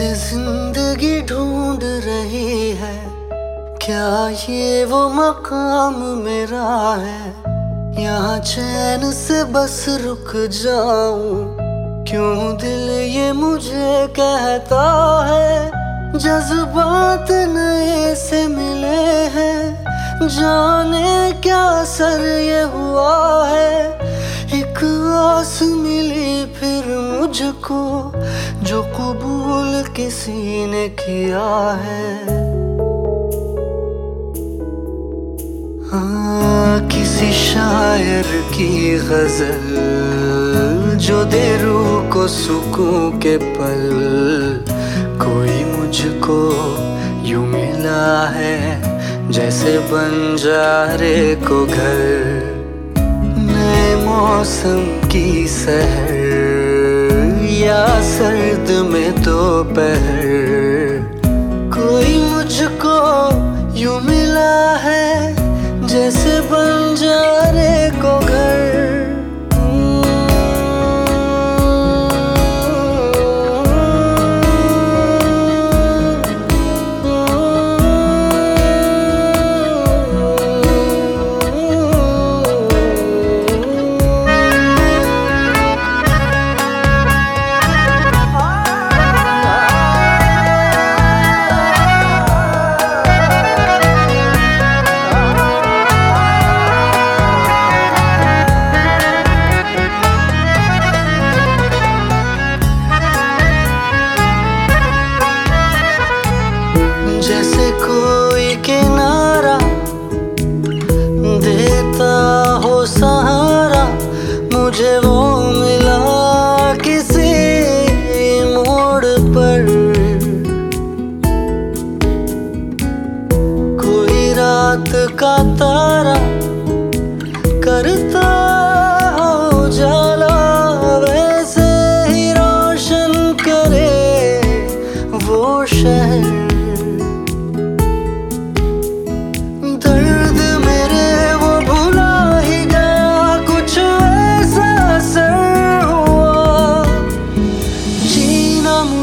जिसे ज़िंदगी ढूंढ रही है। क्या ये वो मकाम मेरा है? यहाँ चैन से बस रुक जाऊँ। क्यों दिल ये मुझे कहता है? जज्बात नए से मिले हैं। जाने क्या सर ये हुआ है? एक आस मिली फिर मुझको जो कबूल किसी ने किया है। हाँ किसी शायर की गज़ल जो दे रूह को सुकून के पल। कोई मुझको यू मिला है जैसे बंजारे को घर। नए मौसम की सहर या सर्द में तो दोपहर। कोई मुझको यू मिला है जैसे बन को किनारा देता हो सहारा, मुझे वो मिला किसी मोड़ पर। कोई रात का तारा करता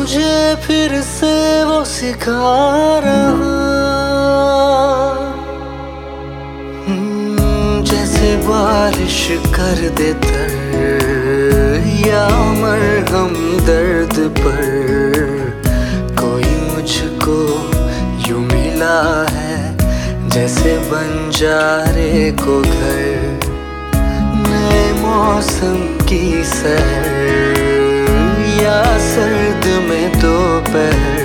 मुझे फिर से वो सिखा रहा। हम्म, जैसे बारिश कर दे तर या मरहम दर्द पर। कोई मुझको यू मिला है जैसे बंजारे को घर। नए मौसम की सहर या सर्द में दोपहर।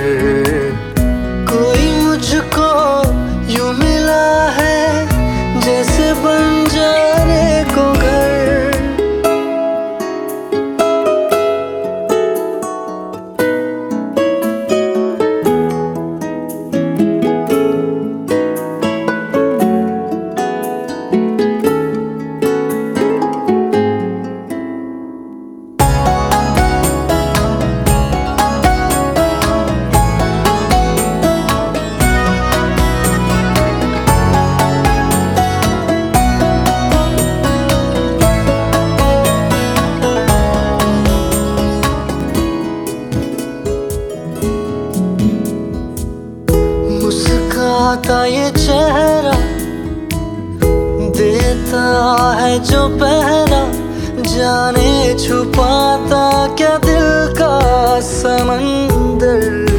मुस्काता ये चेहरा देता है जो पहरा जाने छुपाता क्या दिल का समंदर?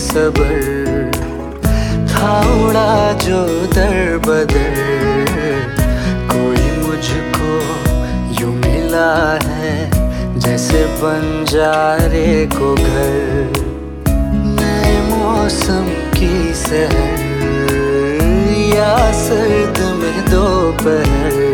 बेसबर था उड़ा जो दर बदर। कोई मुझको यू मिला है, जैसे बंजारे को घर। नए मौसम की सहर, या सर्द में दोपहर।